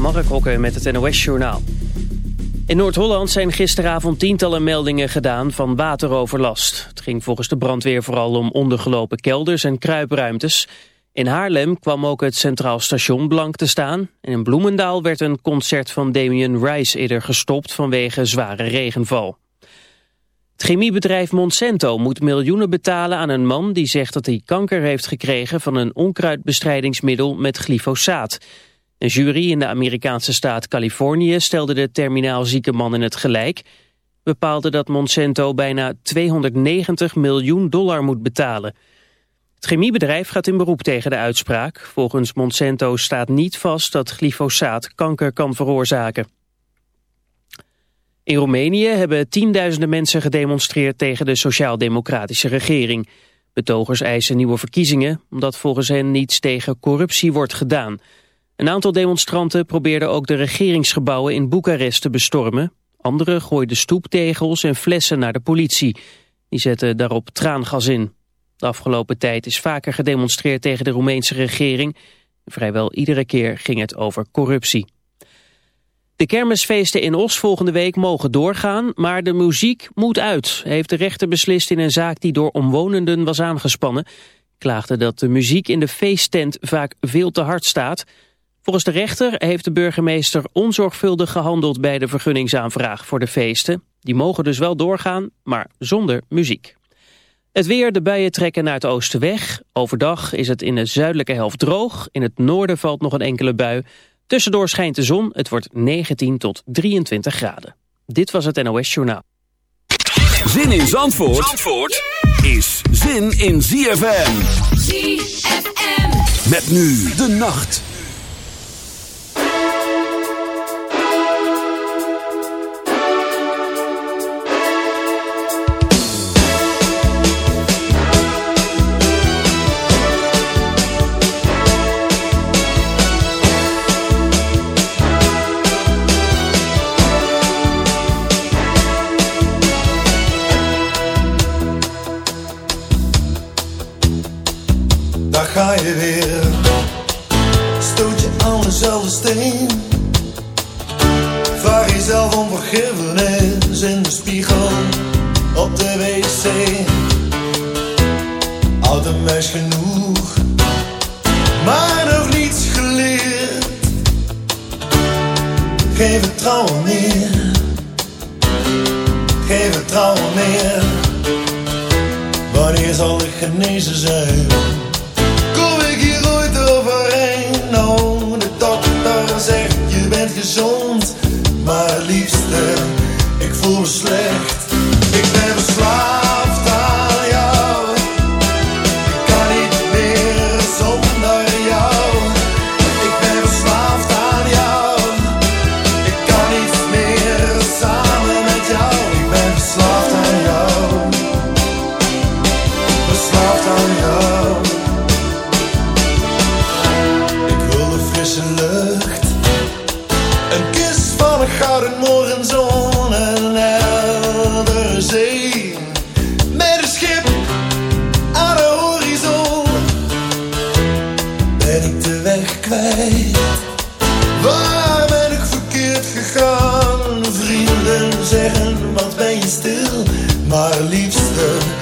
Mark Hokker met het NOS-journaal. In Noord-Holland zijn gisteravond tientallen meldingen gedaan van wateroverlast. Het ging volgens de brandweer vooral om ondergelopen kelders en kruipruimtes. In Haarlem kwam ook het Centraal Station blank te staan. En in Bloemendaal werd een concert van Damien Rice eerder gestopt vanwege zware regenval. Het chemiebedrijf Monsanto moet miljoenen betalen aan een man die zegt dat hij kanker heeft gekregen van een onkruidbestrijdingsmiddel met glyfosaat. Een jury in de Amerikaanse staat Californië stelde de terminaal zieke man in het gelijk. Bepaalde dat Monsanto bijna 290 miljoen dollar moet betalen. Het chemiebedrijf gaat in beroep tegen de uitspraak. Volgens Monsanto staat niet vast dat glyfosaat kanker kan veroorzaken. In Roemenië hebben tienduizenden mensen gedemonstreerd tegen de sociaal-democratische regering. Betogers eisen nieuwe verkiezingen, omdat volgens hen niets tegen corruptie wordt gedaan. Een aantal demonstranten probeerden ook de regeringsgebouwen in Boekarest te bestormen. Anderen gooiden stoeptegels en flessen naar de politie. Die zetten daarop traangas in. De afgelopen tijd is vaker gedemonstreerd tegen de Roemeense regering. Vrijwel iedere keer ging het over corruptie. De kermisfeesten in Os volgende week mogen doorgaan, maar de muziek moet uit, heeft de rechter beslist in een zaak die door omwonenden was aangespannen. Klaagde dat de muziek in de feesttent vaak veel te hard staat. Volgens de rechter heeft de burgemeester onzorgvuldig gehandeld bij de vergunningsaanvraag voor de feesten. Die mogen dus wel doorgaan, maar zonder muziek. Het weer, de buien trekken naar het oosten weg. Overdag is het in de zuidelijke helft droog. In het noorden valt nog een enkele bui. Tussendoor schijnt de zon. Het wordt 19 tot 23 graden. Dit was het NOS Journaal. Zin in Zandvoort, Zandvoort is zin in ZFM. ZFM. Met nu de nacht. Wat ben je stil?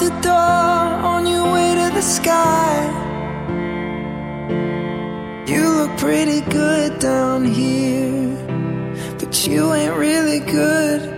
the door on your way to the sky. You look pretty good down here, but you ain't really good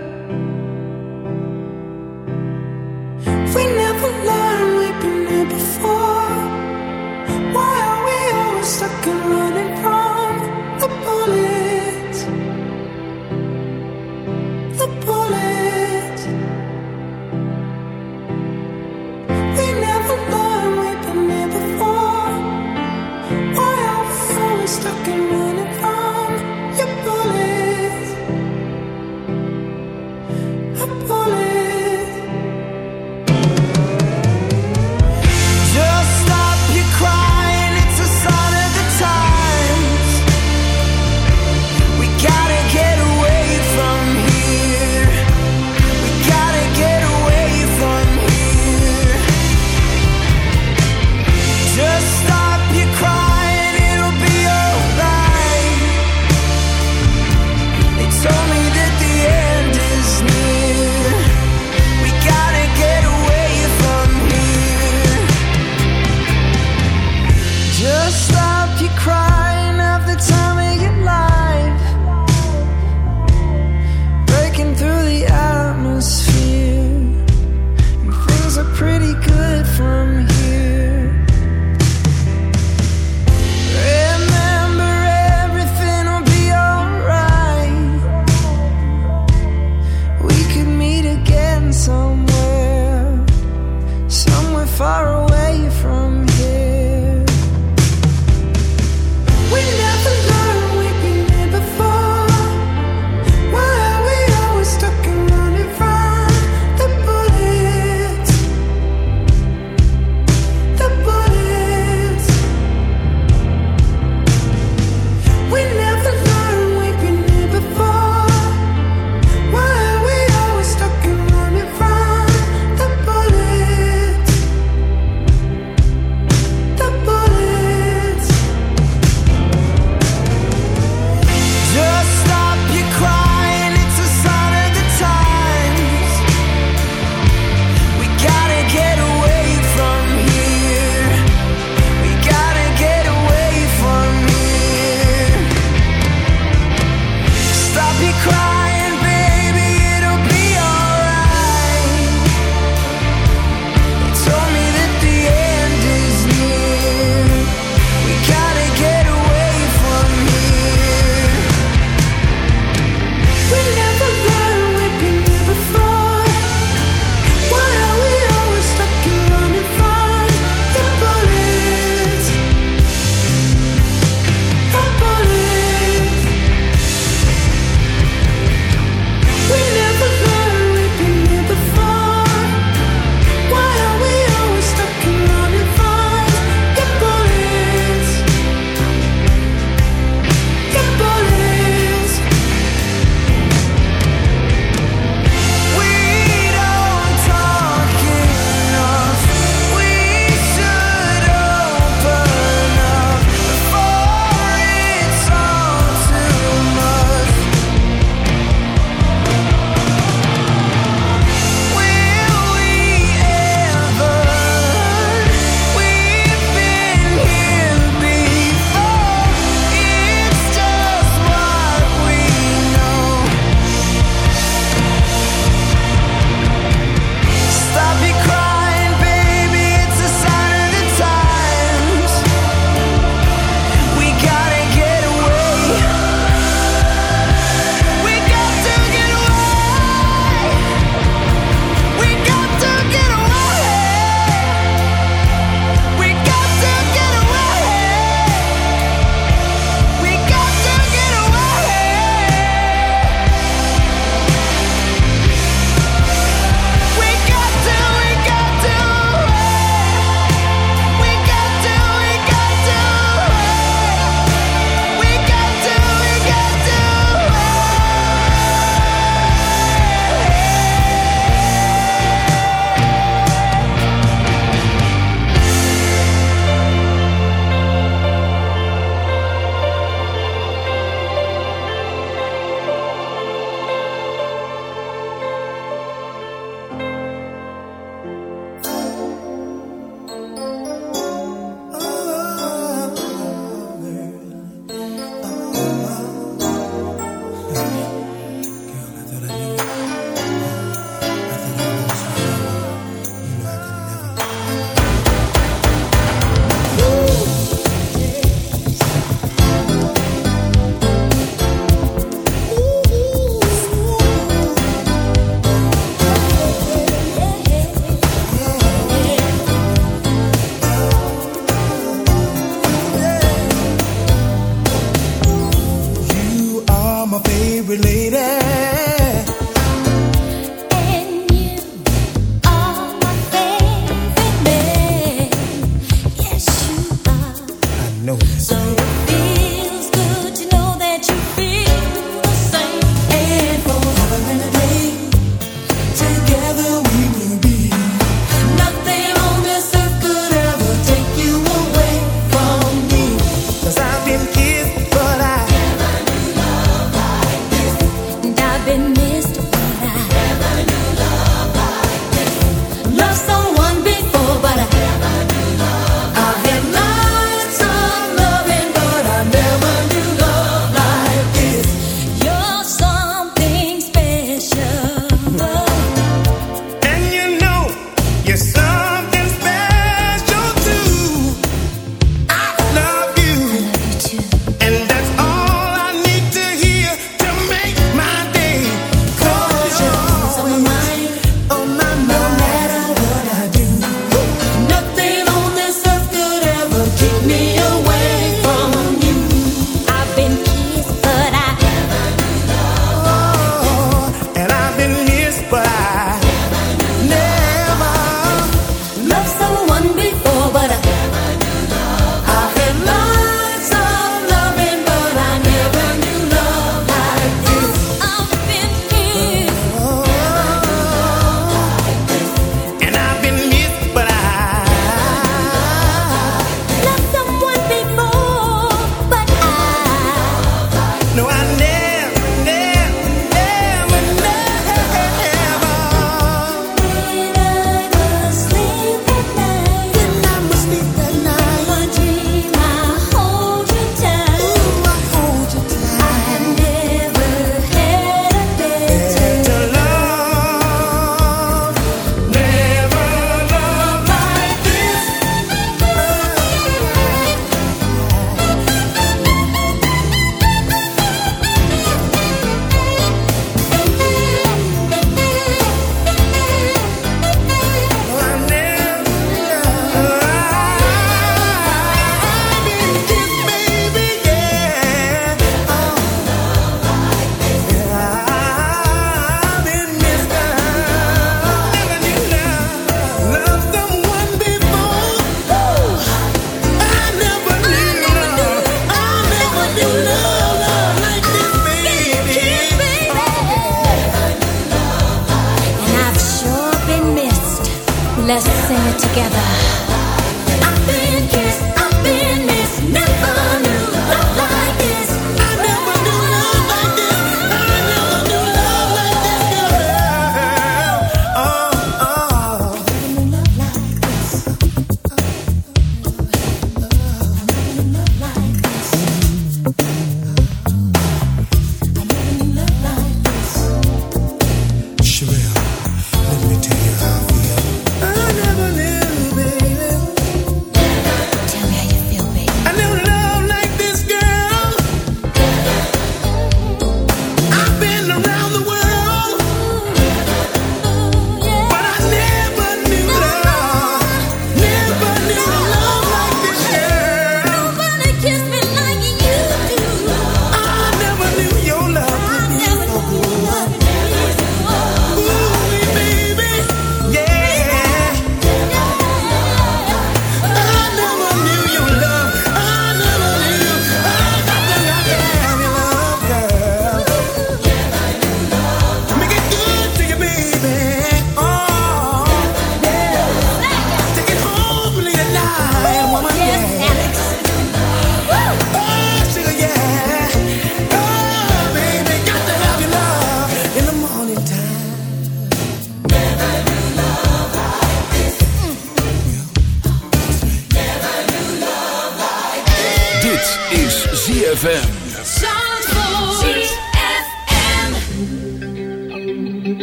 related.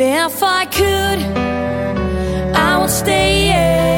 And if I could, I would stay. Yeah.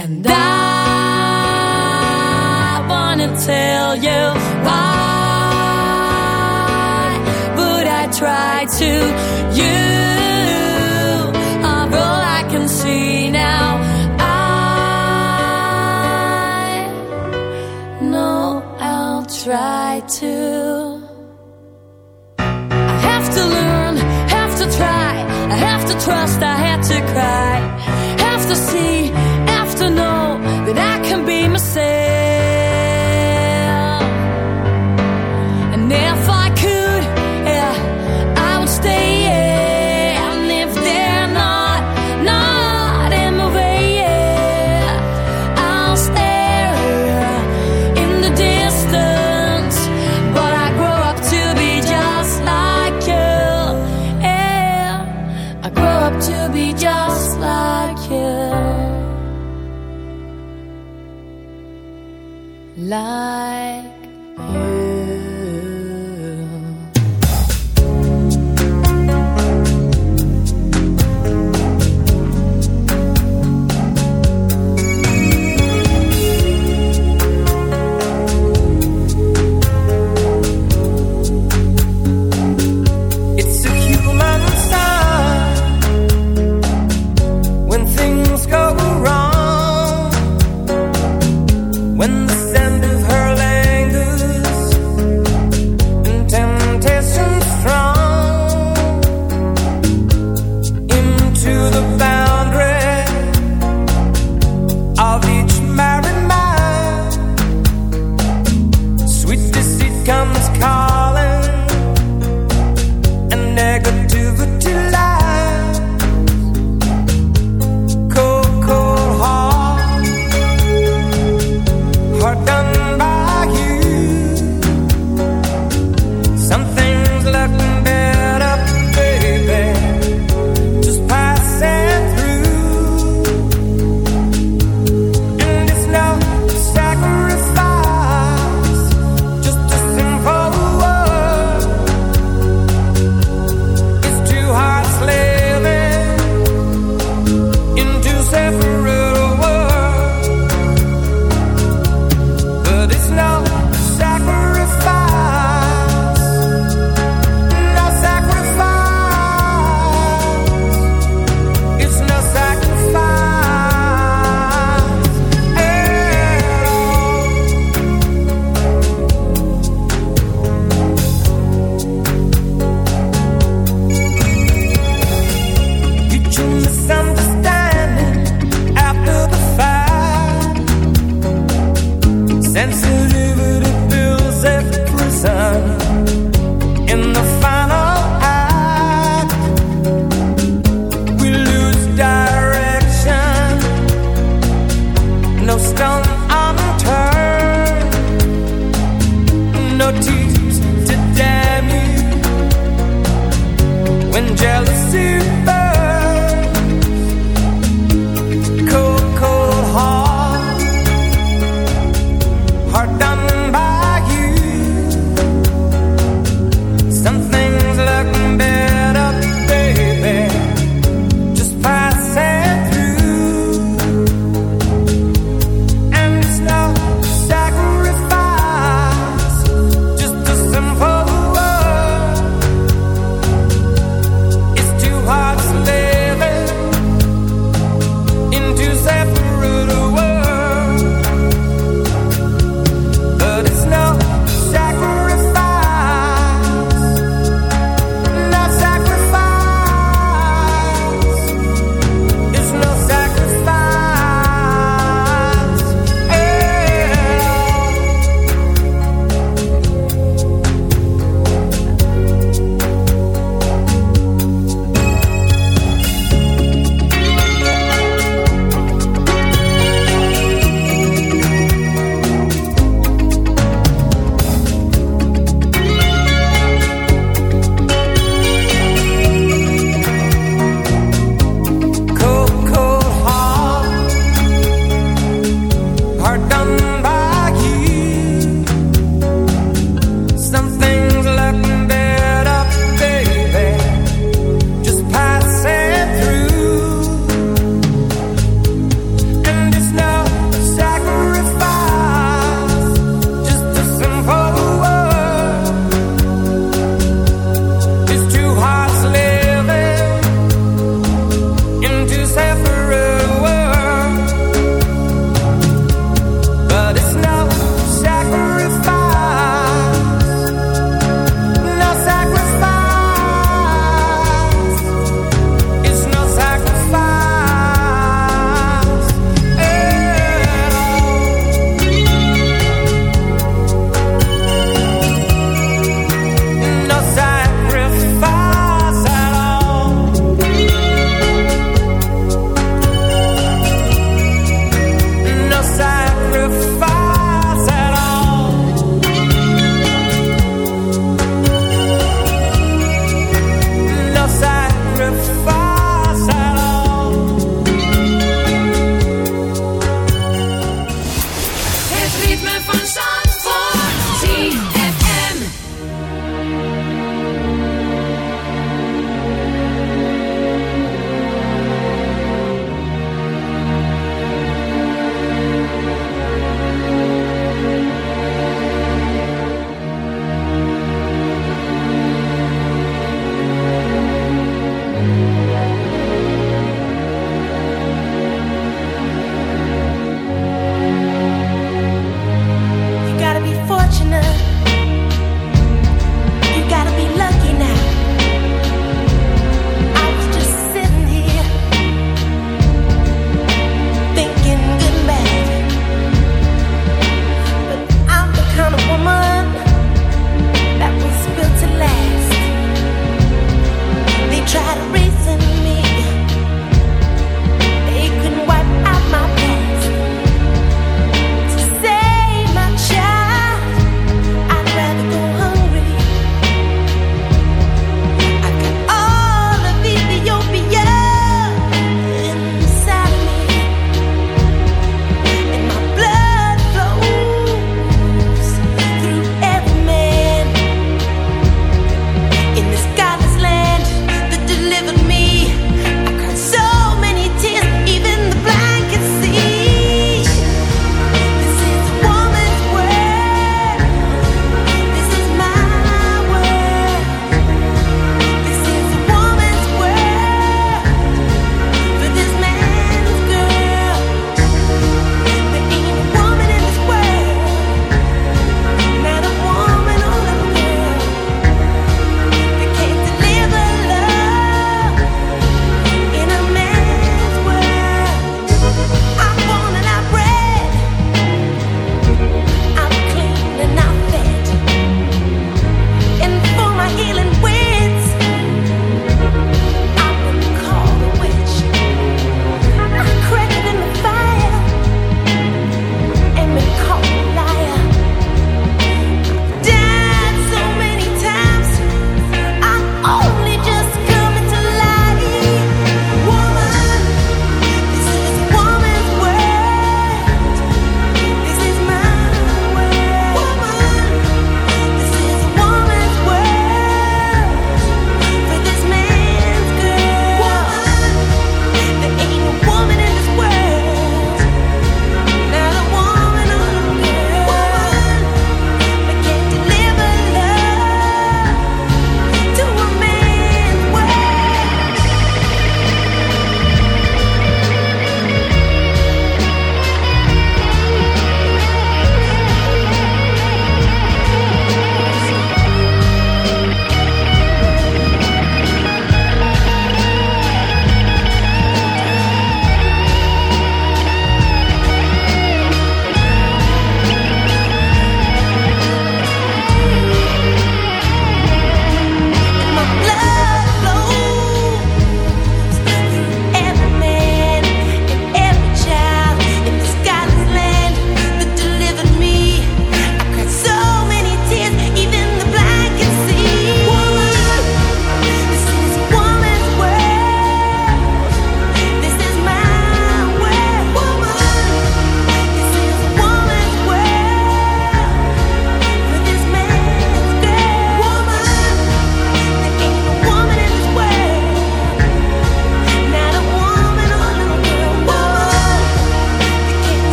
And I wanna tell you why, but I try to. You are all I can see now. I know I'll try to. trust, I had to cry.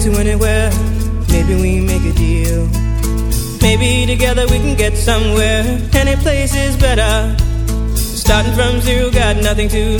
to anywhere. Maybe we make a deal. Maybe together we can get somewhere. Any place is better. Starting from zero, got nothing to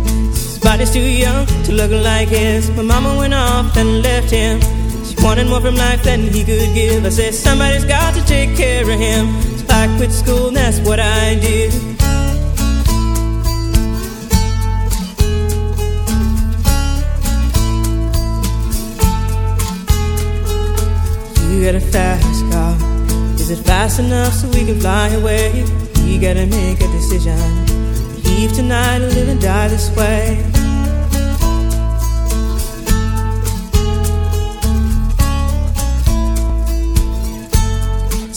Body's too young to look like his. My mama went off and left him. She wanted more from life than he could give. I said, somebody's got to take care of him. So I quit school and that's what I did. You got a fast car. Is it fast enough so we can fly away? We gotta make a decision. Leave tonight or live and die this way.